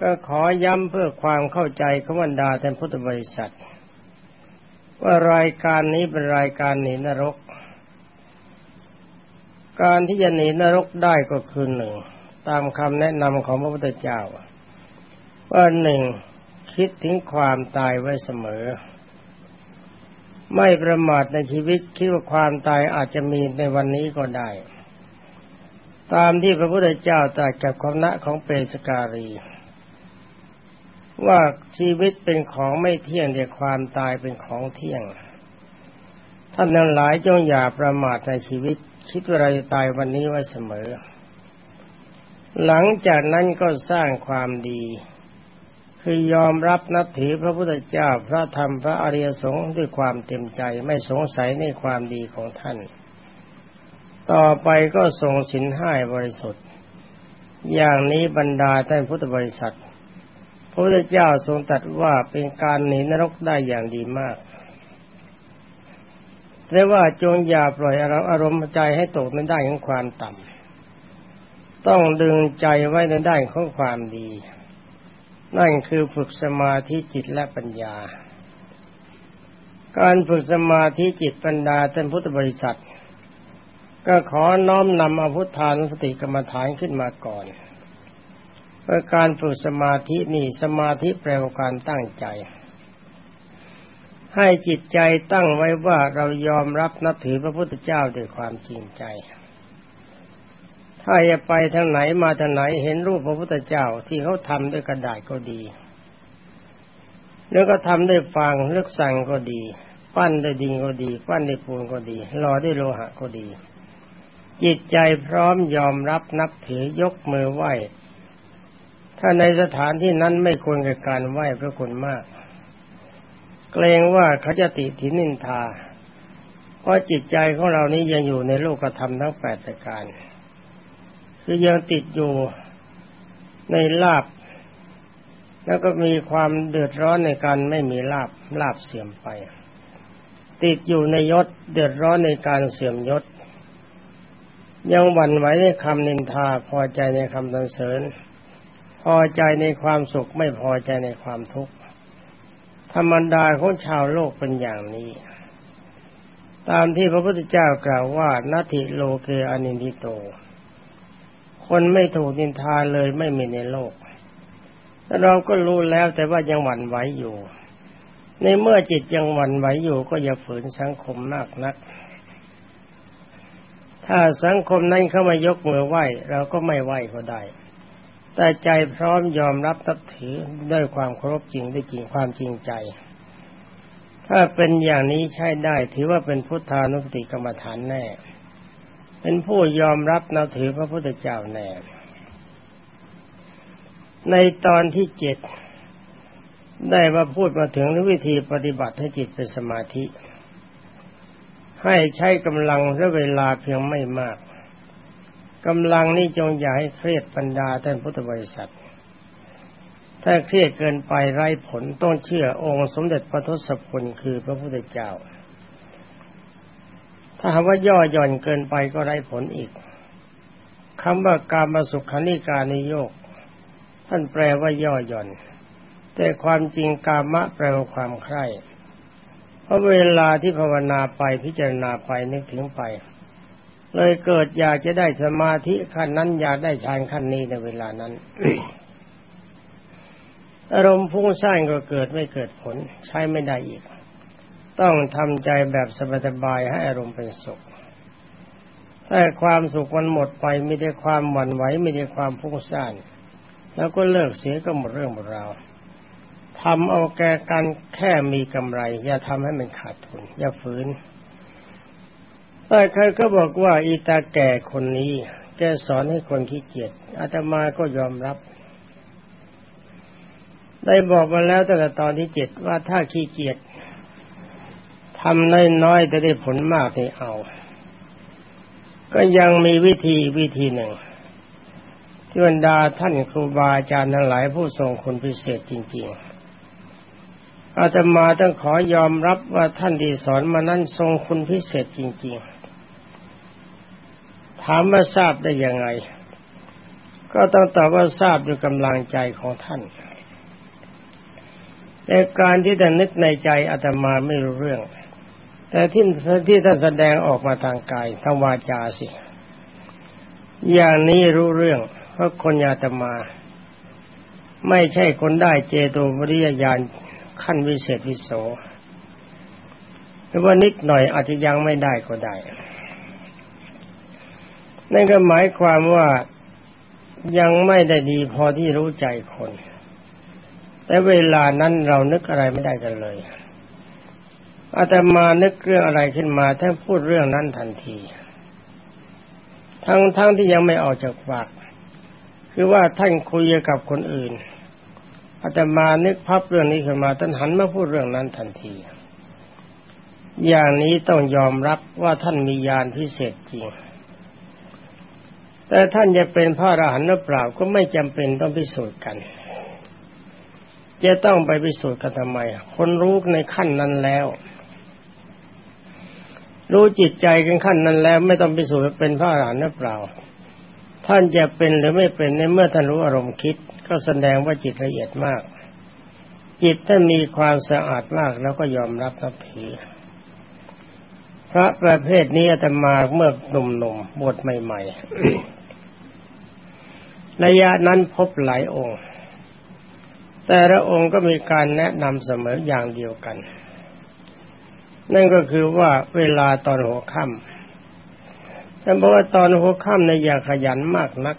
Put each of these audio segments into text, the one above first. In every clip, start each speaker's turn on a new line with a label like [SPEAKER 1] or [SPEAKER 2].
[SPEAKER 1] ก็ขอย้ำเพื่อความเข้าใจขบันดาแทนพุทธบริษัท ว่ารายการนี้เป็นรายการหนีนรก การที่จะหนีนรกได้ก็คือหนึ่ง ตามคำแนะนำของพระพุทธเจ้า ว่าหนึ่งคิดถึงความตายไว้เสมอ ไม่ประมาทในชีวิตคิดว่าความตายอาจจะมีในวันนี้ก็ได้ ตามที่พระพุทธเจ้าตรัสกับคณะของเปสการี ว่าชีวิตเป็นของไม่เที่ยงแต่ความตายเป็นของเที่ยง ท่านทั้งหลายจงอย่าประมาทในชีวิต คิดว่าเราจะตายวันนี้ไว้เสมอ หลังจากนั้นก็สร้างความดี คือยอมรับนับถือพระพุทธเจ้าพระธรรมพระอริยสงฆ์ด้วยความเต็มใจไม่สงสัยในความดีของท่าน ต่อไปก็ทรงสินห้าบริสุทธิ์ อย่างนี้บรรดาท่านพุทธบริษัท ระพุทธเจ้าทรงตรัสว่าเป็นการหนีนรกได้อย่างดีมากแต่ว่าจงอย่าปล่อยอารมณ์ใจให้ตกในด้านของความต่ำต้องดึงใจไว้ในด้านของความดี นั่นคือฝึกสมาธิจิตและปัญญา การฝึกสมาธิจิตปัญญาท่านพุทธบริษัท ก็ขอน้อมนำอพุทธานสติกรรมฐานขึ้นมาก่อน เพื่อการฝึกสมาธินี่สมาธิแปลว่าการตั้งใจ ให้จิตใจตั้งไว้ว่าเรายอมรับนับถือพระพุทธเจ้าด้วยความจริงใจ ถ้าจะไปทางไหนมาทางไหนเห็นรูปพระพุทธเจ้าที่เขาทำด้วยกระดาษก็ดี แล้วก็ทำด้วยฟางเลือกสั่งก็ดี ปั้นด้วยดินก็ดี ปั้นด้วยปูนก็ดีหล่อด้วยโลหะก็ดี จิตใจพร้อมยอมรับนับถือยกมือไหว้ ถ้าในสถานที่นั้นไม่ควรกับการไหว้พระคุณมาก เกรงว่าเขาจะติทินินทา เพราะจิตใจของเรานี้ยังอยู่ในโลกธรรมทั้งแปดประการ คือยังติดอยู่ในลาบ แล้วก็มีความเดือดร้อนในการไม่มีลาบลาบเสื่อมไป ติดอยู่ในยศเดือดร้อนในการเสื่อมยศ ยังหวั่นไหวในคำนินทาพอใจในคำสรรเสริญ พอใจในความสุขไม่พอใจในความทุกข์ธรรมดาของชาวโลกเป็นอย่างนี้ ตามที่พระพุทธเจ้ากล่าวว่านาทิโลเกอนินทิโต คนไม่ถูกนินทาเลยไม่มีในโลกแต่เราก็รู้แล้วแต่ว่ายังหวั่นไหวอยู่ ในเมื่อจิตยังหวั่นไหวอยู่ก็อย่าฝืนสังคมมากนัก ถ้าสังคมนั้นเข้ามายกมือไหว้เราก็ไม่ไหว้ก็ได้ แต่ใจพร้อมยอมรับนับถือด้วยความเคารพจริงด้วยจริงความจริงใจ ถ้าเป็นอย่างนี้ใช้ได้ ถือว่าเป็นพุทธานุสติกรรมฐานแน่ เป็นผู้ยอมรับนับถือพระพุทธเจ้าแน่ ในตอนที่เจ็ดได้มาพูดมาถึงวิธีปฏิบัติให้จิตเป็นสมาธิ ให้ใช้กำลังและเวลาเพียงไม่มาก กำลังนี้จงอย่าให้เครียดปัญญาท่านพุทธบริษัท ถ้าเครียดเกินไปไร้ผลต้องเชื่อองค์สมเด็จพระทศพลคือพระพุทธเจ้า ถ้าหากว่าย่อหย่อนเกินไปก็ไร้ผลอีกคำว่าการมาสุขานิการนิโยก ท่านแปลว่าย่อหย่อน แต่ความจริงกามะแปลว่าความใคร่เพราะเวลาที่ภาวนาไปพิจารณาไปนึกถึงไป เลยเกิดอยากจะได้สมาธิขั้นนั้น อยากได้ฌานขั้นนี้ในเวลานั้นอารมณ์พุ่งสร้างก็เกิดไม่เกิดผล ใช้ไม่ได้อีก ต้องทำใจแบบสบายๆให้อารมณ์เป็นสุขถ้าความสุขมันหมดไปไม่ได้ความหวั่นไหวไม่ได้ความพุ่งสร้างแล้วก็เลิกเสียก็หมดเรื่องหมดราวทำเอาแก่กันแค่มีกำไร อย่าทำให้มันขาดทุน อย่าฝืน ใครก็บอกว่าอีตาแก่คนนี้ แกสอนให้คนขี้เกียจอาตมาก็ยอมรับ ได้บอกมาแล้วตั้งแต่ตอนที่เจ็ดว่าถ้าขี้เกียจทำน้อยๆจะได้ผลมากให้เอา ก็ยังมีวิธีวิธีหนึ่งที่บรรดาท่านครูบาอาจารย์ทั้งหลายผู้ทรงคุณพิเศษจริง ๆอาตมาต้องขอยอมรับว่าท่านที่สอนมานั้นทรงคุณพิเศษจริงๆ ถามว่าทราบได้ยังไง ก็ต้องตอบว่าทราบด้วยกำลังใจของท่านแต่การที่ท่นนึกในใจอาตมาไม่รู้เรื่อง แต่ที่ที่ท่านแสดงออกมาทางกายทางวาจาสิ อย่างนี้รู้เรื่อง เพราะคนอาตมา ไม่ใช่คนได้เจโตวริยญาณขั้นวิเศษวิโสหรือว่านิดหน่อยอาจจะยังไม่ได้ก็ได้ นั่นก็หมายความว่ายังไม่ได้ดีพอที่รู้ใจคน แต่เวลานั้นเรานึกอะไรไม่ได้กันเลย อาตมานึกเรื่องอะไรขึ้นมาท่านพูดเรื่องนั้นทันที ทั้งทั้งที่ยังไม่ออกจากปาก คือว่าท่านคุยกับคนอื่น อาตมานึกพับเรื่องนี้ขึ้นมาท่านหันมาพูดเรื่องนั้นทันที อย่างนี้ต้องยอมรับว่าท่านมีญาณพิเศษจริง แต่ท่านจะเป็นพระอรหันต์หรือเปล่าก็ไม่จำเป็นต้องพิสูจน์กัน จะต้องไปพิสูจน์กันทำไม คนรู้ในขั้นนั้นแล้ว รู้จิตใจกันขั้นนั้นแล้ว ไม่ต้องพิสูจน์เป็นพระอรหันต์หรือเปล่า ท่านจะเป็นหรือไม่เป็นในเมื่อท่านรู้อารมณ์คิด ก็แสดงว่าจิตละเอียดมาก จิตท่ามีความสะอาดมากแล้วก็ยอมรับนับถือพระประเภทนี้อาตมาเมื่อหนุ่มๆบวชใหม่ ๆ ระยะนั้นพบหลายองค์ แต่ละองค์ก็มีการแนะนำเสมออย่างเดียวกัน นั่นก็คือว่าเวลาตอนหัวค่ำแต่บอกว่าตอนหัวค่ำในอย่าขยันมากนัก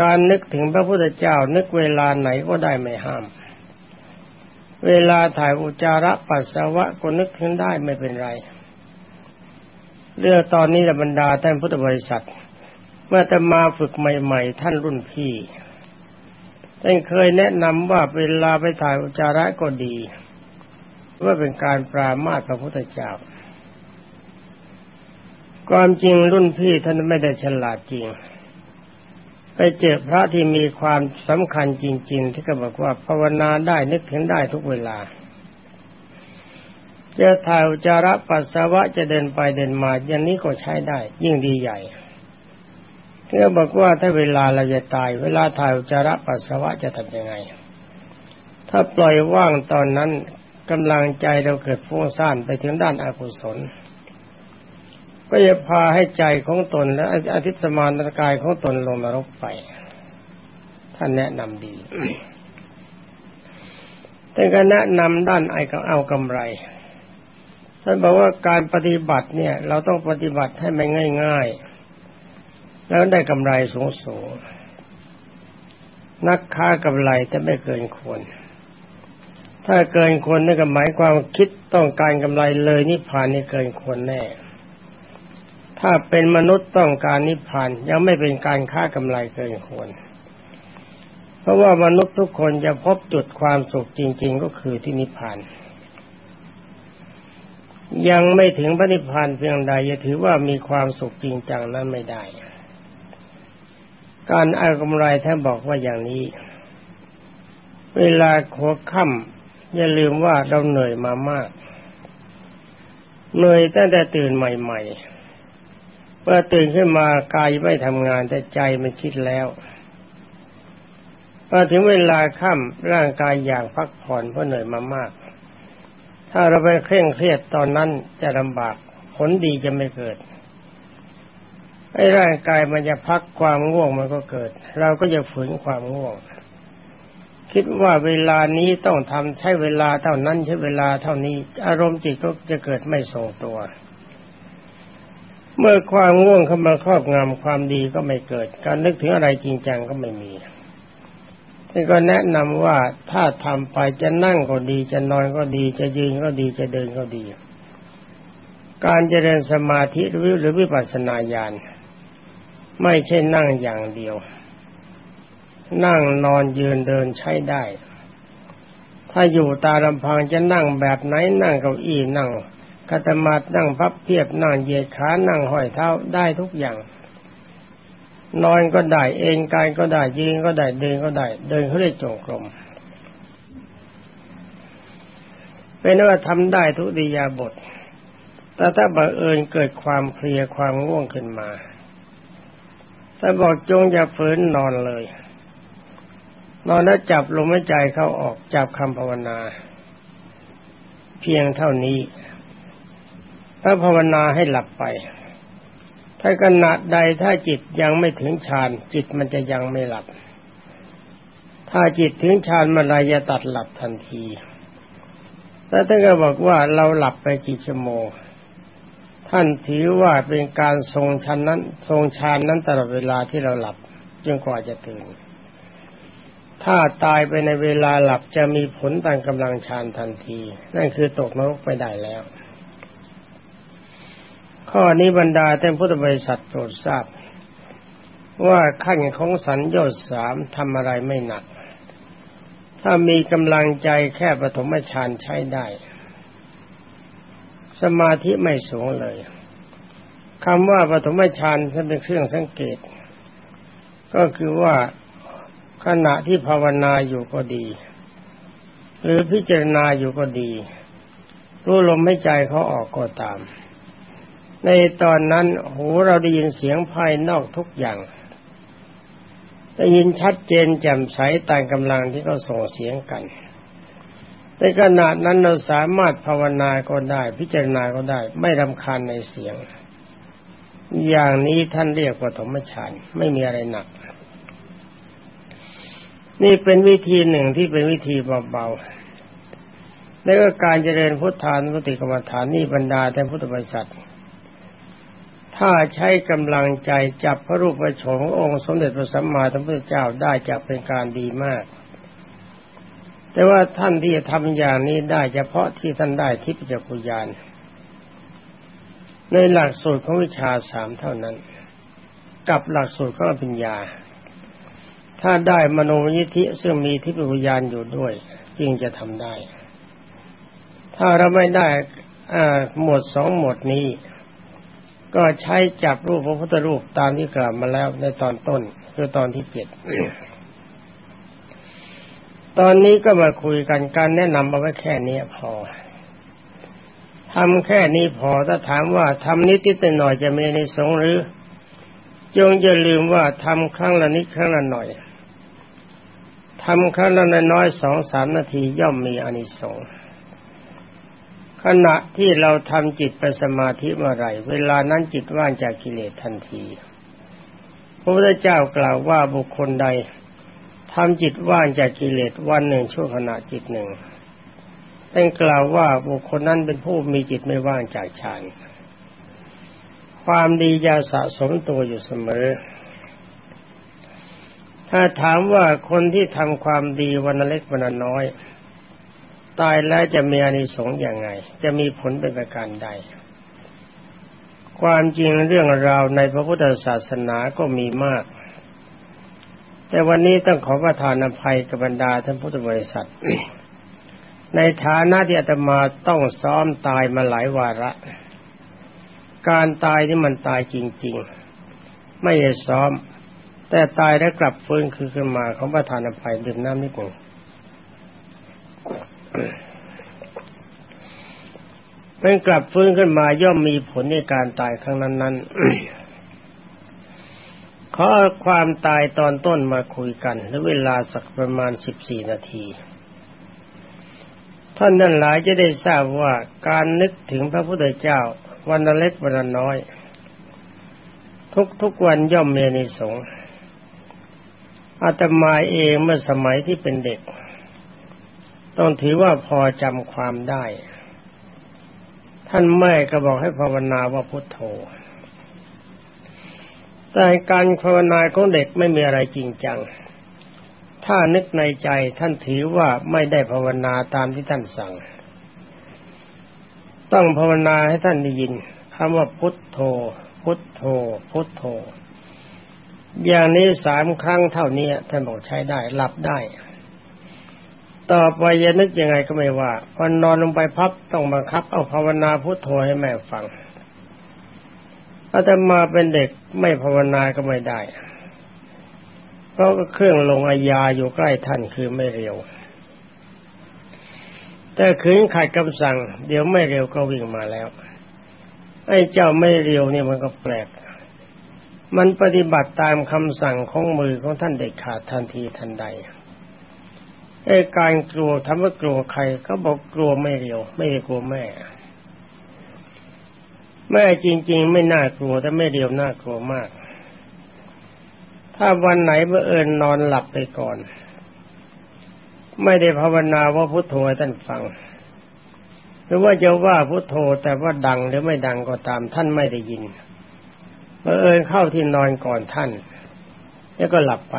[SPEAKER 1] การนึกถึงพระพุทธเจ้านึกเวลาไหนก็ได้ไม่ห้าม เวลาถ่ายอุจจาระปัสสาวะก็นึกถึงได้ไม่เป็นไร เรื่องตอนนี้บรรดาท่านพุทธบริษัท มื่อจะมาฝึกใหม่ ๆ ท่านรุ่นพี่ท่านเคยแนะนำว่าเวลาไปถ่ายอุจาระก็ดีว่าเป็นการปรามาสพระพุทธเจ้า ความจริงรุ่นพี่ท่านไม่ได้ฉลาดจริง ไปเจอพระที่มีความสำคัญจริง ๆ ที่ก็บอกว่าภาวนาได้นึกถึงได้ทุกเวลาจะถ่ายอุจาระปัสสาวะจะเดินไปเดินมาอย่างนี้ก็ใช้ได้ ยิ่งดีใหญ่ เ่อบอกว่าถ้าเวลาเราจะตาย เวลาถ่ายอุจจาระปัสสาวะจะทำยังไง ถ้าปล่อยว่างตอนนั้นกำลังใจเราเกิดฟุ้งซ่านไปถึงด้านอากุศล ก็จะพาให้ใจของตนและอาทิตสมานกายของตนลงนรกไป ท่านแนะนำดีแต่ก็แนะนำด้านไอ้ก็เอากำไรท่านบอกว่าการปฏิบัติเนี่ย เราต้องปฏิบัติให้มันง่าย ๆ แล้วได้กำไรสูงสูง นักค้ากำไรแต่ไม่เกินควร ถ้าเกินควรนั่นก็หมายความคิดต้องการกำไรเลยนิพพานนี่เกินควรแน่ ถ้าเป็นมนุษย์ต้องการนิพพานยังไม่เป็นการค้ากำไรเกินควร เพราะว่ามนุษย์ทุกคนจะพบจุดความสุขจริง ๆ ก็คือที่นิพพานยังไม่ถึงพระนิพพานเพียงใดจะถือว่ามีความสุขจริงจังนั้นไม่ได้ การเอากำไรท่านบอกว่าอย่างนี้ เวลาหัวค่ำอย่าลืมว่าเราเหนื่อยมามาก เหนื่อยตั้งแต่ตื่นใหม่ ๆ เมื่อตื่นขึ้นมากายไม่ทำงานแต่ใจมันคิดแล้วพอถึงเวลาค่ำร่างกายอยากพักผ่อนเพราะเหนื่อยมามาก ถ้าเราไปเคร่งเครียดตอนนั้นจะลำบากผลดีจะไม่เกิด ไอ้ร่างกายมันจะพักความง่วงมันก็เกิด เราก็จะฝืนความง่วง คิดว่าเวลานี้ต้องทำใช้เวลาเท่านั้นใช้เวลาเท่านี้ อารมณ์จิตก็จะเกิดไม่ทรงตัว เมื่อความง่วงเข้ามาครอบงำความดีก็ไม่เกิด การนึกถึงอะไรจริงจังก็ไม่มีที่ก็แนะนำว่าถ้าทำไปจะนั่งก็ดี จะนอนก็ดี จะยืนก็ดีจะเดินก็ดี การเจริญสมาธิหรือหรือวิปัสสนาญาณ ไม่ใช่นั่งอย่างเดียว นั่งนอนยืนเดินใช้ได้ ถ้าอยู่ตาลำพังจะนั่งแบบไหนนั่งเก้าอี้นั่งกัตมาดนั่งพับเพียบนั่งเหยียดขานั่งห้อยเท้าได้ทุกอย่าง นอนก็ได้เองกายก็ได้ยืนก็ได้เดินก็ได้ เดินเขาเรียกจงกรมเป็นว่าทำได้ทุกดิยาบทแต่ถ้าบังเอิญเกิดความเพลียความง่วงขึ้นมา ถ้าบอกจงอย่าฝืนนอนเลย นอนแล้วจับลมหายใจเข้าออกจับคำภาวนา เพียงเท่านี้ ถ้าภาวนาให้หลับไป ถ้าขณะใดถ้าจิตยังไม่ถึงฌานจิตมันจะยังไม่หลับ ถ้าจิตถึงฌานมันจะตัดหลับทันที แล้วท่านก็บอกว่าเราหลับไปกี่ชั่วโมง ท่านถือว่าเป็นการทรงชันนั้น ทรงฌานนั้นตลอดเวลาที่เราหลับจนกว่าจะตื่น ถ้าตายไปในเวลาหลับจะมีผลต่ามกำลังฌานทันที นั่นคือตกนรกไปได้แล้ว ข้อนี้บรรดาท่านพุทธบริษัทโปรดทราบ ว่าขั้นของสัญญาสามทำอะไรไม่หนัก ถ้ามีกำลังใจแค่ปฐมฌานใช้ได้ สมาธิไม่สูงเลยคำว่าปฐมฌานเป็นเครื่องสังเกต ก็คือว่าขณะที่ภาวนาอยู่ก็ดี หรือพิจารณาอยู่ก็ดี รู้ลมให้ใจเขาออกก็ตาม ในตอนนั้นหูเราได้ยินเสียงภายนอกทุกอย่างได้ยินชัดเจนแจ่มใสตามกำลังที่เขาส่งเสียงกัน ในขณะนั้นเราสามารถภาวนาก็ได้ พิจารณาก็ได้ ไม่รำคาญในเสียง อย่างนี้ท่านเรียกว่าธรรมฌานไม่มีอะไรหนัก นี่เป็นวิธีหนึ่งที่เป็นวิธีเบาๆแล้วก็การเจริญพุทธานุสติกรรมฐานนี่บรรดาแต่พุทธบริษัท ถ้าใช้กำลังใจจับพระรูปพระโฉมองค์สมเด็จพระสัมมาสัมพุทธเจ้าได้จะเป็นการดีมาก แต่ว่าท่านที่จะทำอย่างนี้ได้เฉพาะที่ท่านได้ทิพยจักรยานในหลักสูตรของวิชาสามเท่านั้น กับหลักสูตรของปัญญา ถ้าได้มโนยิธิซึ่งมีทิพยจักรยานอยู่ด้วย จึงจะทำได้ ถ้าเราไม่ได้หมวดสองหมวดนี้ ก็ใช้จับรูปพระพุทธรูปตามที่กล่าวมาแล้วในตอนต้นคือตอนที่เจ็ด ตอนนี้ก็มาคุยกันการแนะนำเอาไว้แค่นี้พอทำแค่นี้พอถ้าถามว่าทำนิดนิดหน่อยจะมีในสงหรือ จงอย่าลืมว่าทำครั้งละนิดครั้งละหน่อยทำครั้งละน้อยสองสามนาทีย่อมมีอานิสงส์ขณะที่เราทำจิตไปสมาธิเมื่อไรเวลานั้นจิตว่างจากกิเลสทันทีพระพุทธเจ้ากล่าวว่าบุคคลใด ทำจิตว่างจากกิเลสวันหนึ่งชั่วขณะจิตหนึ่งเป็นกล่าวว่าบุคคลนั้นเป็นผู้มีจิตไม่ว่างจากฌานความดีจะสะสมตัวอยู่เสมอ ถ้าถามว่าคนที่ทำความดีวันเล็กวันน้อย ตายแล้วจะมีอานิสงส์อย่างไง จะมีผลเป็นประการใด ความจริงเรื่องราวในพระพุทธศาสนาก็มีมาก แต่วันนี้ต้องขอประทานอภัยกับบรรดาท่านพุทธบริษัท ในฐานะที่อาตมาต้องซ้อมตายมาหลายวาระ การตายที่มันตายจริง ๆ ไม่ได้ซ้อม แต่ตายแล้วกลับฟื้นคือขึ้นมาของประธานอภัยดื่มน้ำนิดหนึ่งเป็นกลับฟื้นขึ้นมาย่อมมีผลในการตายครั้งนั้นๆ ขอความตายตอนต้นมาคุยกันและเวลาสักประมาณสิบสี่นาทีท่านนั้นหลายจะได้ทราบว่าการนึกถึงพระพุทธเจ้าวันเล็กวันน้อย ทุกทุกวันย่อมเมีนิสงอาตมาเองเมื่อสมัยที่เป็นเด็ก ต้องถือว่าพอจำความได้ ท่านแม่ก็บอกให้ภาวนาว่าพุทโธ แต่การภาวนาของเด็กไม่มีอะไรจริงจัง ถ้านึกในใจท่านถือว่าไม่ได้ภาวนาตามที่ท่านสั่ง ต้องภาวนาให้ท่านได้ยินคำว่าพุทโธ พุทโธ พุทโธ อย่างนี้สามครั้งเท่านี้ท่านบอกใช้ได้หลับได้ ต่อไปจะนึกยังไงก็ไม่ว่าพอนอนลงไปพับต้องบังคับ เอาภาวนาพุทโธให้แม่ฟัง อาตมาเป็นเด็กไม่ภาวนาก็ไม่ได้ เพราะเครื่องลงอาญาอยู่ใกล้ท่านคือไม่เร็ว แต่ขืนขัดคำสั่ง เดี๋ยวไม่เร็วก็วิ่งมาแล้ว ไอ้เจ้าไม่เร็วนี่มันก็แปลก มันปฏิบัติตามคำสั่งของมือของท่านเด็ดขาดทันทีทันใดไอ้การกลัวทำว่ากลัวใครเขาบอกกลัวไม่เร็ว ไม่กลัวแม่ แม่จริง ๆ ไม่น่ากลัวแต่ไม่เร็วน่ากลัวมาก ถ้าวันไหนเมื่อเอิญนอนหลับไปก่อน ไม่ได้ภาวนาว่าพุทโธท่านฟัง หรือว่าจะว่าพุทโธแต่ว่าดังหรือไม่ดังก็ตามท่านไม่ได้ยินเมื่อเอิญเข้าที่นอนก่อนท่าน แล้วก็หลับไป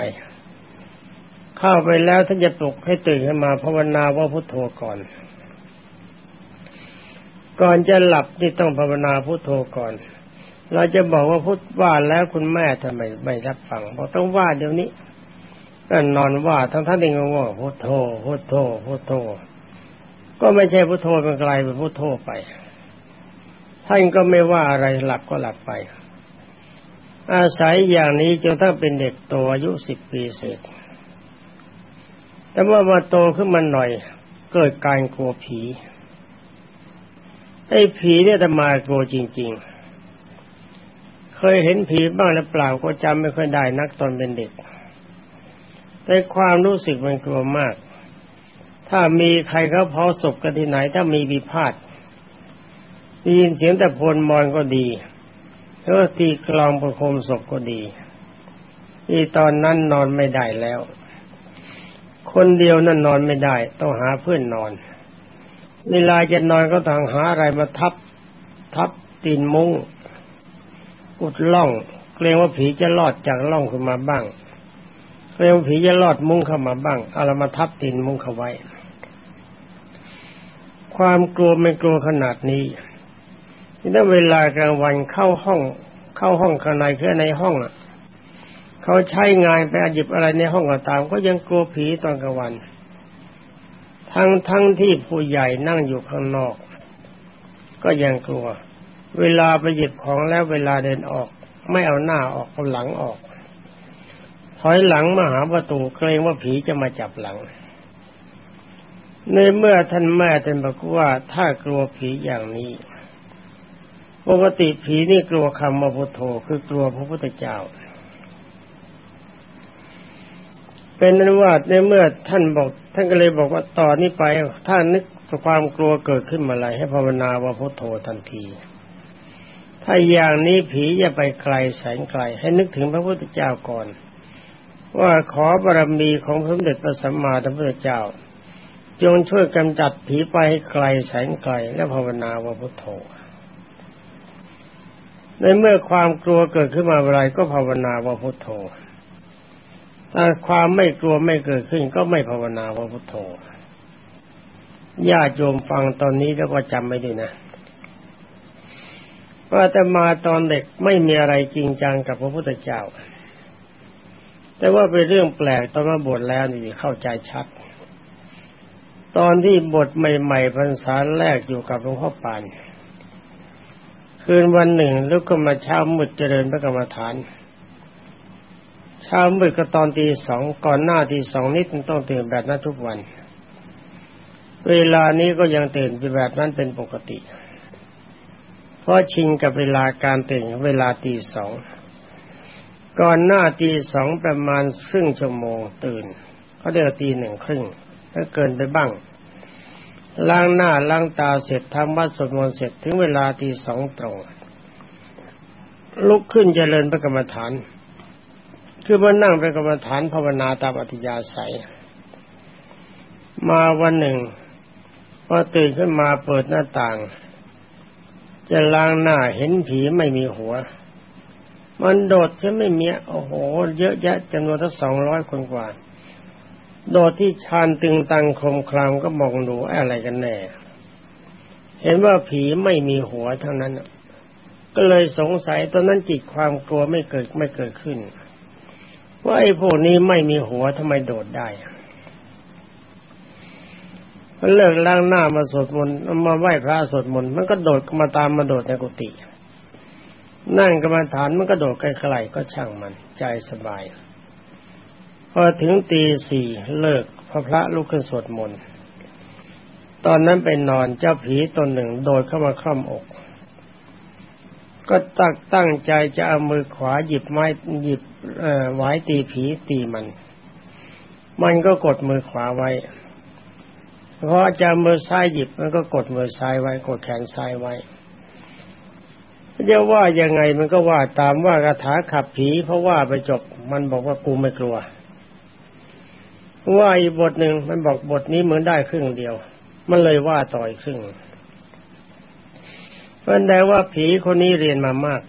[SPEAKER 1] เข้าไปแล้วท่านจะปลุกให้ตื่นขึ้นมาภาวนาว่าพุทโธก่อน ก่อนจะหลับนี่ต้องภาวนาพุทโธก่อน เราจะบอกว่าพุทว่าแล้วคุณแม่ทำไมไม่รับฟังบอกต้องว่าเดี๋ยวนี้ก็นอนว่าทั้งท่านเองก็ว่าพุทโธพุทโธพุทโธ ก็ไม่ใช่พุทโธเป็นไกลเป็นพุทโธไปท่านก็ไม่ว่าอะไรหลับก็หลับไป อาศัยอย่างนี้จนถ้าเป็นเด็กโตอายุสิบปีเสร็จ แต่ว่ามาโตขึ้นมาหน่อย เกิดการกลัวผี ไอ้ผีเนี่ยจะมากลัวจริง ๆ เคยเห็นผีบ้างหรือเปล่าก็จำไม่ค่อยได้นักตอนเป็นเด็ก แต่ความรู้สึกมันกลัวมาก ถ้ามีใครเขาเผาศพกันที่ไหน ถ้ามีวิพาทได้ยินเสียงแต่พลมอนก็ดีแล้วตีกลองประโคมศพก็ดี ที่ตอนนั้นนอนไม่ได้แล้ว คนเดียวนั่นนอนไม่ได้ ต้องหาเพื่อนนอน เวลาจะนอนก็ต้องหาอะไรมาทับ ทับตีนมุ้งอุดล่อง เกรงว่าผีจะลอดจากล่องขึ้นมาบ้าง เกรงว่าผีจะลอดมุ้งเข้ามาบ้างเอาละมาทับตีนมุ้งเข้าไว้ ความกลัวไม่กลัวขนาดนี้ถ้าเวลากลางวันเข้าห้อง เข้าห้องข้างในคือในห้องอะเขาใช้งานไปหยิบอะไรในห้องก็ตาม ก็ยังกลัวผีตอนกลางวัน ทั้งทั้งที่ผู้ใหญ่นั่งอยู่ข้างนอก ก็ยังกลัว เวลาไปหยิบของแล้วเวลาเดินออก ไม่เอาหน้าออกเอาหลังออก ถอยหลังมาหาประตูเกรงว่าผีจะมาจับหลัง ในเมื่อท่านแม่ท่านบอกว่าถ้ากลัวผีอย่างนี้ ปกติผีนี่กลัวคำมาพุทโธคือกลัวพระพุทธเจ้า เป็นนั้นว่าในเมื่อท่านบอก ท่านก็เลยบอกว่าต่อนนี้ไปถ้านึกความกลัวเกิดขึ้นมาอะไรให้ภาวนาว่าพุทโธทันที ถ้าอย่างนี้ผีจะไปไกลแสนไกล ให้นึกถึงพระพุทธเจ้าก่อน ว่าขอบารมีของสมเด็จพระสัมมาสัมพุทธเจ้า จงช่วยกำจัดผีไปให้ไกลแสนไกล และภาวนาว่าพุทโธในเมื่อความกลัวเกิดขึ้นมาอะไรก็ภาวนาว่าพุทโธ ถ้าความไม่กลัวไม่เกิดขึ้นก็ไม่ภาวนาพระพุทโธญาติโยมฟังตอนนี้แล้วก็จำไม่ด้วยนะว่าแต่มาตอนเด็กไม่มีอะไรจริงจังกับพระพุทธเจ้า แต่ว่าเป็นเรื่องแปลกตอนมาบวชแล้วนี่เข้าใจชัด ตอนที่บทใหม่ๆพรรษาแรกอยู่กับหลวงพ่อปาน คืนวันหนึ่งลุกขึ้นมาเช้ามืดเจริญพระกรรมฐาน เช้ามืดก็ตอนตีสองก่อนหน้าตีสองนิดต้องตื่นแบบนั้นทุกวัน เวลานี้ก็ยังตื่นแบบนั้นเป็นปกติ เพราะชิงกับเวลาการตื่นเวลาตีสองก่อนหน้าตีสองประมาณครึ่งชั่วโมงตื่นเขาเดือตีหนึ่งครึ่งถ้าเกินไปบ้างล้างหน้าล้างตาเสร็จทำวัดสวดมนต์เสร็จถึงเวลาตีสองตรงลุกขึ้นเจริญพระกรรมฐาน คือมานั่งเป็นกรรมฐานภาวนาตามอัธยาศัย มาวันหนึ่งพอตื่นขึ้นมาเปิดหน้าต่าง จะล้างหน้าเห็นผีไม่มีหัว มันโดดใช่ไม่มีโอ้โห เยอะแยะจำนวนทั้งสองร้อยคนกว่า โดดที่ชานตึงตังคมครามก็มองดูอะไรกันแน่ เห็นว่าผีไม่มีหัวทั้งนั้นก็เลยสงสัยตอนนั้นจิตความกลัวไม่เกิดไม่เกิดขึ้น ว่าไอ้พวกนี้ไม่มีหัวทำไมโดดได้มันเลิกล้างหน้ามาสวดมนต์มาไหว้พระสวดมนต์มันก็โดดมาตามมาโดดในกุฏินั่งกรรมฐานมันก็โดดไกลๆก็ช่างมัน ใจสบาย พอถึงตีสี่เลิกพระพระลุกขึ้นสวดมนต์ตอนนั้นไปนอนเจ้าผีตนหนึ่งโดดเข้ามาคล่อมอก ก็ตั้งตั้งใจจะเอามือขวาหยิบไม้หยิบ เอ่อไว้ตีผีตีมัน มันก็กดมือขวาไว้เพราะจะมือซ้ายหยิบมันก็กดมือซ้ายไว้ กดแขนซ้ายไว้จะว่ายังไงมันก็ว่าตามว่าคาถาขับผีเพราะว่าไปจบ มันบอกว่ากูไม่กลัว ว่าอีกบทหนึ่งมันบอกบทนี้เหมือนได้ครึ่งเดียว มันเลยว่าต่ออีครึ่งเพราะแต่ว่าผีคนนี้เรียนมามาก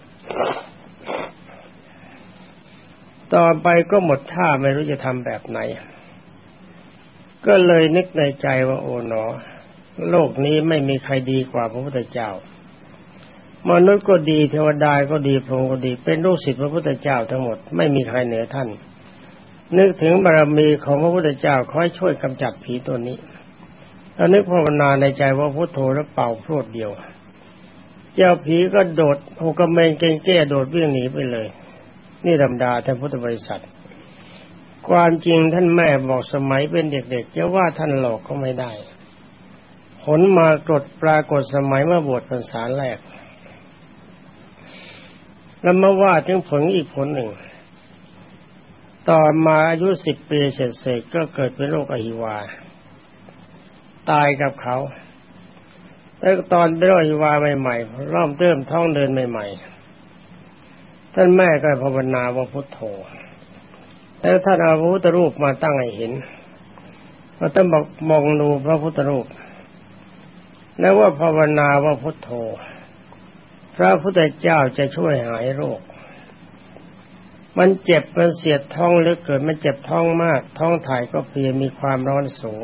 [SPEAKER 1] ต่อไปก็หมดท่าไม่รู้จะทำแบบไหน ก็เลยนึกในใจว่าโอ๋หนอ โลกนี้ไม่มีใครดีกว่าพระพุทธเจ้า มนุษย์ก็ดีเทวดาก็ดีพรหมก็ดี เป็นลูกศิษย์พระพุทธเจ้าทั้งหมดไม่มีใครเหนือท่าน นึกถึงบารมีของพระพุทธเจ้าคอยช่วยกำจัดผีตัวนี้แล้วนึกภาวนาในใจว่าพุทโธแล้วเป่าพรวดเดียว เจ้าผีก็โดดหกเมงเก่งแก้โดดวิ่งหนีไปเลย นี่ธรรมดาท่านพุทธบริษัท ความจริงท่านแม่บอกสมัยเป็นเด็กๆจะว่าท่านหลอกก็ไม่ได้ ผลมากรดปรากฏสมัยเมื่อบวชพรรษาแรก แล้วมาว่าถึงผลอีกผลหนึ่ง ต่อมาอายุสิบปีเสร็จก็เกิดเป็นโรคอหิวา ตายกับเขาแล้วตอนเป็นโรคอหิวาใหม่ๆร่อมเติมท้องเดินใหม่ ๆ ท่านแม่ก็ภาวนาว่าพุทโธแล้วท่านเอาพระพุทธรูปมาตั้งให้เห็นเราต้องบอกมองดูพระพุทธรูป แล้วว่าภาวนาว่าพุทโธ พระพุทธเจ้าจะช่วยหายโรค มันเจ็บมันเสียดท้องหรือเกิดมันเจ็บท้องมาก ท้องถ่ายก็เพียมีความร้อนสูง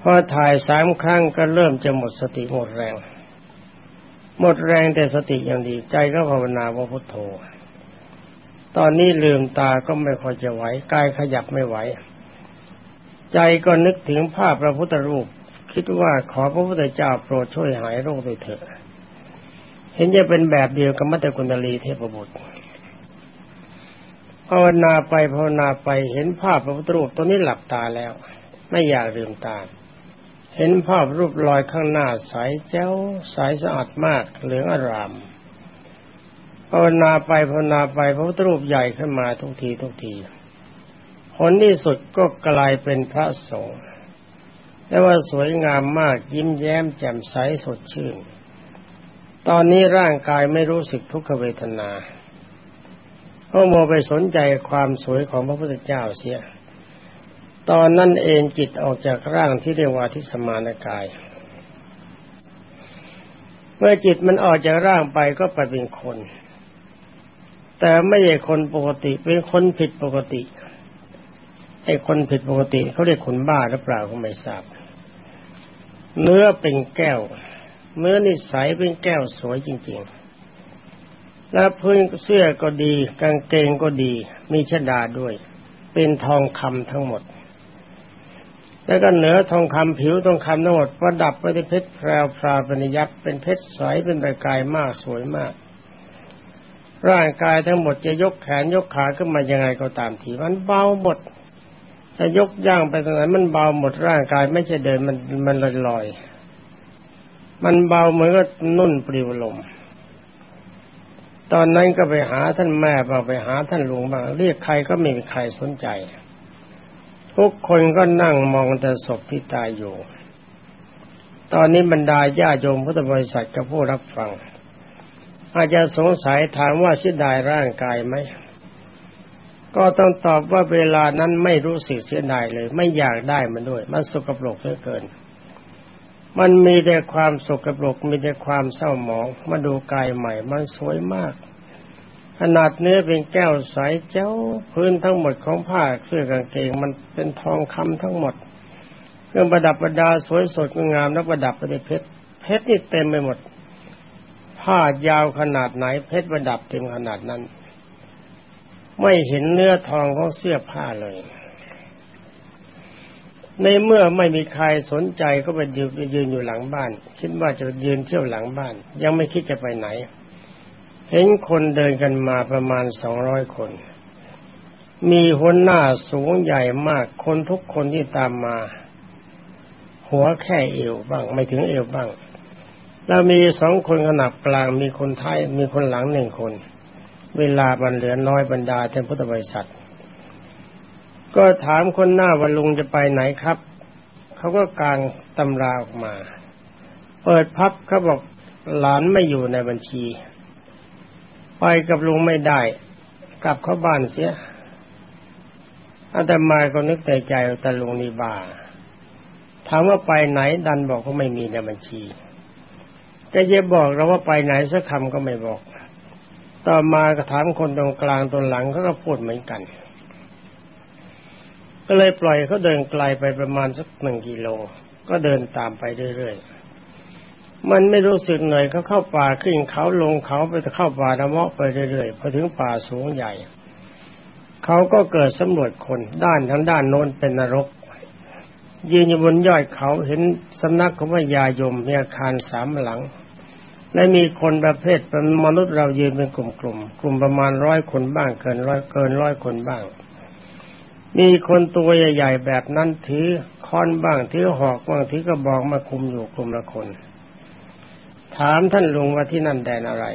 [SPEAKER 1] พอถ่ายสามครั้งก็เริ่มจะหมดสติหมดแรง หมดแรงแต่สติยังดี ใจก็ภาวนาว่าพุทโธ ตอนนี้ลืมตาก็ไม่ค่อยจะไหวกายขยับไม่ไหว ใจก็นึกถึงภาพพระพุทธรูป คิดว่าขอพระพุทธเจ้าโปรดช่วยหายโรคด้วยเถิดเห็นจะเป็นแบบเดียวกับมัตตกุณลีเทพบุตรภาวนาไปภาวนาไปเห็นภาพพระพุทธรูปตัวนี้หลับตาแล้ว ไม่อยากลืมตา เห็นภาพรูปลอยข้างหน้าใสเจ้าใสสะอาดมากเหลืองอารามภาวนาไปภาวนาไปพระพุทธรูปใหญ่ขึ้นมาทุกทีทุกทีผลที่สุดก็กลายเป็นพระสงฆ์แต่ว่าสวยงามมากยิ้มแย้มแจ่มใสสดชื่น ตอนนี้ร่างกายไม่รู้สึกทุกขเวทนาเพราะโมไปสนใจความสวยของพระพุทธเจ้าเสีย ตอนนั้นเองจิตออกจากร่างที่เรียกว่าทิสมานกาย เมื่อจิตมันออกจากร่างไปก็ไปเป็นคน แต่ไม่ใช่คนปกติเป็นคนผิดปกติไอ้คนผิดปกติเขาเรียกคนบ้าหรือเปล่าก็ไม่ทราบ เนื้อเป็นแก้ว เนื้อนิสัยเป็นแก้วสวยจริง ๆ แล้วพื้นเสื้อก็ดี กางเกงก็ดี มีชดาด้วย เป็นทองคำทั้งหมด แล้วก็เหนือทองคำผิวทองคำทั้งหมดประดับไปด้วยเพชรแพรวพราปนิยับเป็นเพชรใสเป็นประกายมากสวยมาก ร่างกายทั้งหมดจะยกแขนยกขาขึ้นมายังไงก็ตามทีมันเบาหมดจะยกย่างไปตรงไหนมันเบาหมดร่างกายไม่ใช่เดินมันมันลอยลอยมันเบาเหมือนกับนุ่นปลิวลม ตอนนั้นก็ไปหาท่านแม่บ้างไปหาท่านลุงบ้างเรียกใครก็ไม่มีใครสนใจ ทุกคนก็นั่งมองแต่ศพที่ตายอยู่ ตอนนี้บรรดาญาโยมพุทธบริษัทกับผู้รับฟัง อาจจะสงสัยถามว่าชิดดายร่างกายไหม ก็ต้องตอบว่าเวลานั้นไม่รู้สึกเสียดายเลย ไม่อยากได้มันด้วย มันสกปรกเหลือเกิน มันมีแต่ความสกปรกมีแต่ความเศร้าหมอง มาดูกายใหม่ มันสวยมาก ขนาดเนื้อเป็นแก้วใสเจ้า พื้นทั้งหมดของผ้าเสื้อกางเกงมันเป็นทองคำทั้งหมด เครื่องประดับประดาสวยสดงามแล้วประดับไปด้วยเพชรเพชรนี่เต็มไปหมด ผ้ายาวขนาดไหน เพชรประดับเต็มขนาดนั้น ไม่เห็นเนื้อทองของเสื้อผ้าเลย ในเมื่อไม่มีใครสนใจก็ไปยืนยืนอยู่หลังบ้าน คิดว่าจะยืนเที่ยวหลังบ้าน ยังไม่คิดจะไปไหน เห็นคนเดินกันมาประมาณสองร้อยคน มีหัวหน้าสูงใหญ่มาก คนทุกคนที่ตามมา หัวแค่เอวบ้าง ไม่ถึงเอวบ้างเรามีสองคนขนาบกลางมีคนท้ายมีคนหลังหนึ่งคน เวลามันเหลือน้อยบรรดาท่านพุทธบริษัท ก็ถามคนหน้าว่าลุงจะไปไหนครับ เขาก็กางตำราออกมา เปิดพับเขาบอกหลานไม่อยู่ในบัญชี ไปกับลุงไม่ได้ กลับเข้าบ้านเสียอาตมาก็นึกในใจแต่ลุงนี่บ้าถามว่าไปไหนดันบอกเขาไม่มีในบัญชีก็จะบอกเราว่าไปไหนสักคำก็ไม่บอก ต่อมาก็ถามคนตรงกลางตรงหลังเขาก็พูดเหมือนกัน ก็เลยปล่อยเขาเดินไกลไปประมาณสักหนึ่งกิโล ก็เดินตามไปเรื่อยๆ มันไม่รู้สึกเหนื่อยเขาเข้าป่าขึ้นเขาลงเขาไปเข้าป่าละเมาะไปเรื่อยๆพอถึงป่าสูงใหญ่ เขาก็เกิดสำรวจคนด้านทั้งด้านโน้นเป็นนรก ยืนอยู่บนยอดเขาเห็นสำนักของพระยายมมีอาคารสามหลัง และมีคนประเภทเป็นมนุษย์เรายืนเป็นกลุ่มๆกลุ่มประมาณร้อยคนบ้างเกินร้อยเกินร้อยคนบ้าง มีคนตัวใหญ่ๆแบบนั้นถือค้อนบ้างถือหอกบ้างถือกระบอกมาคุมอยู่กลุ่มละคน ถามท่านลุงว่าที่นั่นแดนอะไร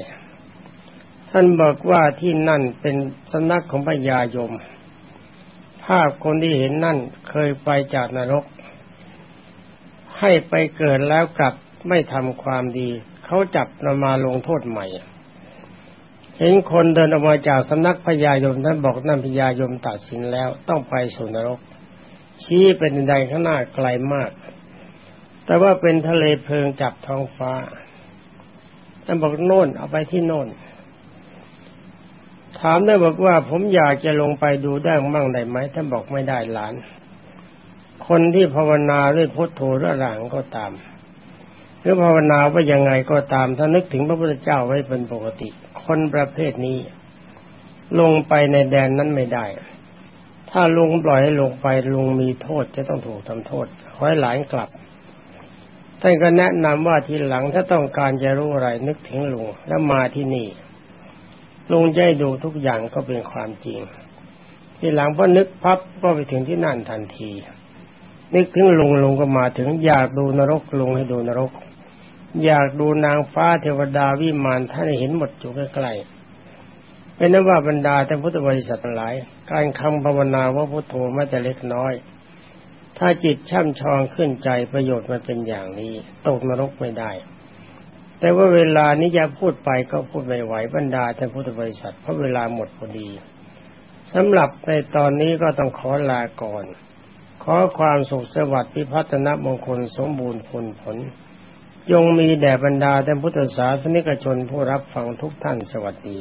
[SPEAKER 1] ท่านบอกว่าที่นั่นเป็นสำนักของพระยายม ภาพคนที่เห็นนั่นเคยไปจากนรก ให้ไปเกิดแล้วกลับไม่ทำความดี เขาจับเรามาลงโทษใหม่ เห็นคนเดินออกมาจากสำนักพญายมท่านบอกนั่นพญายมตัดสินแล้วต้องไปสู่นรก ชี้เป็นใดข้างหน้าไกลมาก แต่ว่าเป็นทะเลเพลิงจับท้องฟ้า ท่านบอกโน่นเอาไปที่โน่น ถามได้บอกว่า ผมอยากจะลงไปดูได้มั่งได้ไหมท่านบอกไม่ได้หลาน คนที่ภาวนาด้วยพุทโธระหลังก็ตามหรือภาวนาว่ายังไงก็ตามถ้านึกถึงพระพุทธเจ้าไว้เป็นปกติ คนประเภทนี้ ลงไปในแดนนั้นไม่ได้ ถ้าลุงปล่อยให้ลงไปลุงมีโทษจะต้องถูกทำโทษขอให้หลานกลับ ท่านก็แนะนำว่าทีหลังถ้าต้องการจะรู้อะไรนึกถึงลุงแล้วมาที่นี่ลุงจะให้ดูทุกอย่างก็เป็นความจริง ทีหลังพอนึกพับก็ไปถึงที่นั่นทันที นึกถึงลุงลุงก็มาถึงอยากดูนรกลุงให้ดูนรก อยากดูนางฟ้าเทวดาวิมานท่านเห็นหมดอยู่ใกล้ๆเป็นนั้นว่าบรรดาท่านพุทธบริษัทหลาย การคำภาวนาว่าพุทโธไม่แต่เล็กน้อย ถ้าจิตช่ำชองขึ้นใจประโยชน์มันเป็นอย่างนี้ ตกนรกไม่ได้ แต่ว่าเวลานี้จะพูดไปก็พูดไม่ไหวบรรดาท่านพุทธบริษัทเพราะเวลาหมดพอดีสำหรับในตอนนี้ก็ต้องขอลาก่อน ขอความสุขสวัสดิ์พิพัฒนมงคลสมบูรณ์ผลผลจงมีแด่บรรดาท่านพุทธศาสนิกชนผู้รับฟังทุกท่านสวัสดี